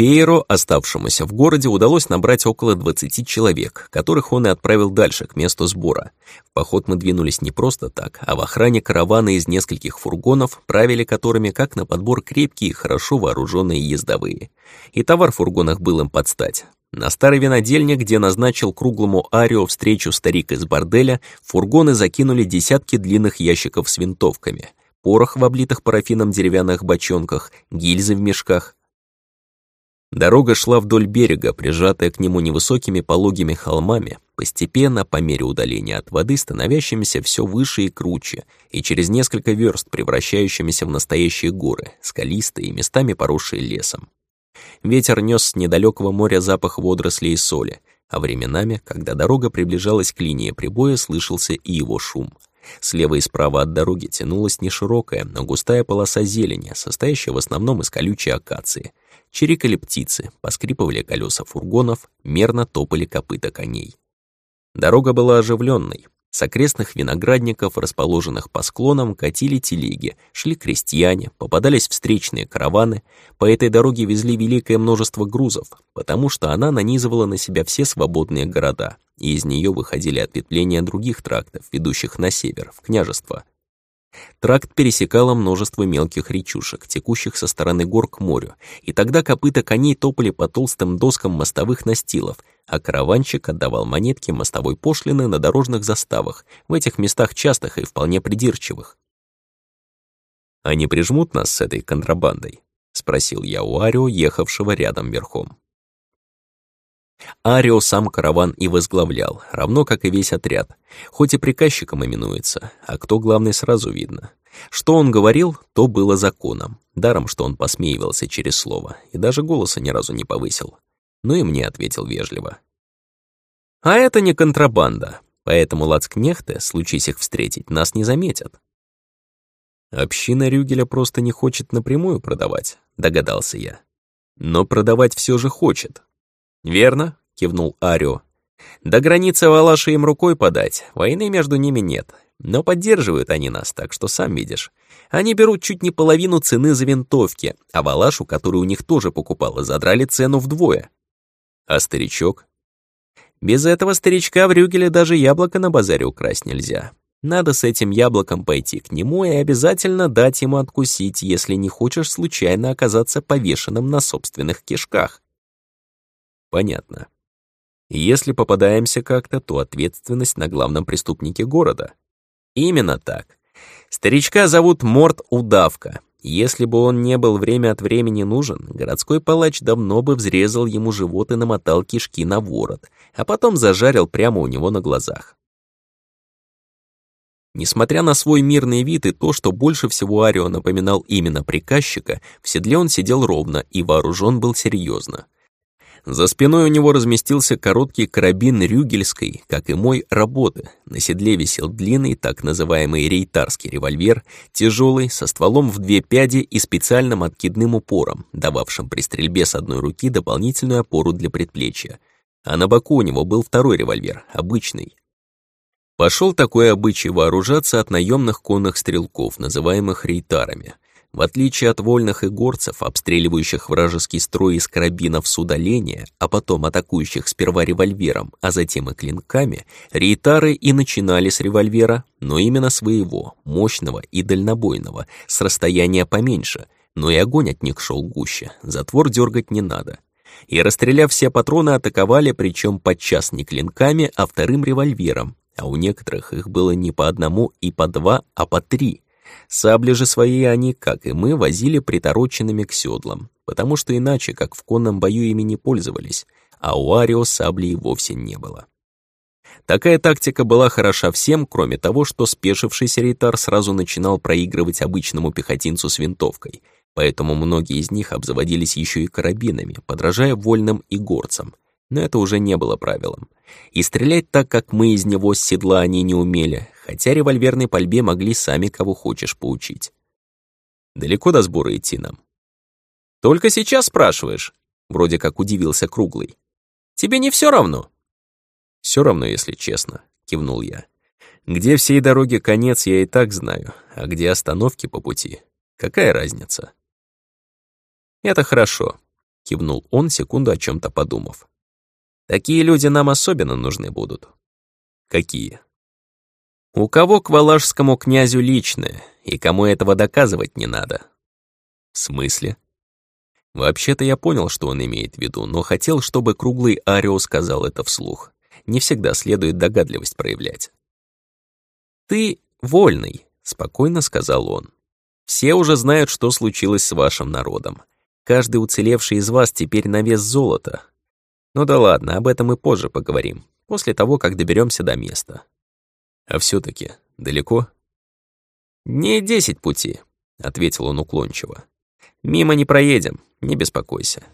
Пейро, оставшемуся в городе, удалось набрать около 20 человек, которых он и отправил дальше, к месту сбора. В поход мы двинулись не просто так, а в охране каравана из нескольких фургонов, правили которыми как на подбор крепкие и хорошо вооруженные ездовые. И товар в фургонах был им под стать. На старой винодельне, где назначил круглому Арио встречу старик из борделя, фургоны закинули десятки длинных ящиков с винтовками, порох в облитых парафином деревянных бочонках, гильзы в мешках, Дорога шла вдоль берега, прижатая к нему невысокими пологими холмами, постепенно, по мере удаления от воды, становящимися все выше и круче, и через несколько верст превращающимися в настоящие горы, скалистые и местами поросшие лесом. Ветер нес с недалекого моря запах водорослей и соли, а временами, когда дорога приближалась к линии прибоя, слышался и его шум. Слева и справа от дороги тянулась не широкая, но густая полоса зелени, состоящая в основном из колючей акации — Чирикали птицы, поскрипывали колеса фургонов, мерно топали копыта коней. Дорога была оживленной. С окрестных виноградников, расположенных по склонам, катили телеги, шли крестьяне, попадались встречные караваны. По этой дороге везли великое множество грузов, потому что она нанизывала на себя все свободные города, и из нее выходили ответвления других трактов, ведущих на север, в княжество. Тракт пересекало множество мелких речушек, текущих со стороны гор к морю, и тогда копыта коней топали по толстым доскам мостовых настилов, а караванщик отдавал монетки мостовой пошлины на дорожных заставах, в этих местах частых и вполне придирчивых. «Они прижмут нас с этой контрабандой?» — спросил я у Арио, ехавшего рядом верхом. Арио сам караван и возглавлял, равно как и весь отряд, хоть и приказчиком именуется, а кто главный сразу видно. Что он говорил, то было законом, даром, что он посмеивался через слово и даже голоса ни разу не повысил. Ну и мне ответил вежливо. «А это не контрабанда, поэтому лацкнехты, случись их встретить, нас не заметят». «Община Рюгеля просто не хочет напрямую продавать», — догадался я. «Но продавать все же хочет, «Верно», — кивнул Арио. «До границы Валаши им рукой подать, войны между ними нет. Но поддерживают они нас, так что сам видишь. Они берут чуть не половину цены за винтовки, а Валашу, которую у них тоже покупала, задрали цену вдвое. А старичок? Без этого старичка в Рюгеле даже яблоко на базаре украсть нельзя. Надо с этим яблоком пойти к нему и обязательно дать ему откусить, если не хочешь случайно оказаться повешенным на собственных кишках. Понятно. Если попадаемся как-то, то ответственность на главном преступнике города. Именно так. Старичка зовут Морт Удавка. Если бы он не был время от времени нужен, городской палач давно бы взрезал ему живот и намотал кишки на ворот, а потом зажарил прямо у него на глазах. Несмотря на свой мирный вид и то, что больше всего Арио напоминал именно приказчика, в седле он сидел ровно и вооружен был серьезно. За спиной у него разместился короткий карабин рюгельской, как и мой, работы. На седле висел длинный, так называемый рейтарский револьвер, тяжелый, со стволом в две пяди и специальным откидным упором, дававшим при стрельбе с одной руки дополнительную опору для предплечья. А на боку у него был второй револьвер, обычный. Пошел такой обычай вооружаться от наемных конных стрелков, называемых рейтарами — в отличие от вольных игорцев, обстреливающих вражеский строй из карабинов с удаления, а потом атакующих сперва револьвером, а затем и клинками, рейтары и начинали с револьвера, но именно своего, мощного и дальнобойного, с расстояния поменьше, но и огонь от них шел гуще, затвор дергать не надо. И расстреляв все патроны, атаковали, причем подчас не клинками, а вторым револьвером, а у некоторых их было не по одному и по два, а по три — Сабли же свои они, как и мы, возили притороченными к седлам, потому что иначе, как в конном бою, ими не пользовались, а у Арио сабли и вовсе не было. Такая тактика была хороша всем, кроме того, что спешившийся рейтар сразу начинал проигрывать обычному пехотинцу с винтовкой, поэтому многие из них обзаводились еще и карабинами, подражая вольным и горцам, но это уже не было правилом. И стрелять так, как мы из него с седла они не умели, хотя револьверной пальбе могли сами кого хочешь поучить. Далеко до сбора идти нам? Только сейчас спрашиваешь, вроде как удивился Круглый. Тебе не все равно? Все равно, если честно, кивнул я. Где всей дороги конец, я и так знаю, а где остановки по пути, какая разница? Это хорошо, кивнул он, секунду о чем то подумав. «Такие люди нам особенно нужны будут». «Какие?» «У кого к валашскому князю личное, и кому этого доказывать не надо». «В смысле?» Вообще-то я понял, что он имеет в виду, но хотел, чтобы круглый Арио сказал это вслух. Не всегда следует догадливость проявлять. «Ты вольный», — спокойно сказал он. «Все уже знают, что случилось с вашим народом. Каждый уцелевший из вас теперь на вес золота. Ну да ладно, об этом мы позже поговорим, после того, как доберемся до места. А все таки далеко?» «Не десять пути», — ответил он уклончиво. «Мимо не проедем, не беспокойся».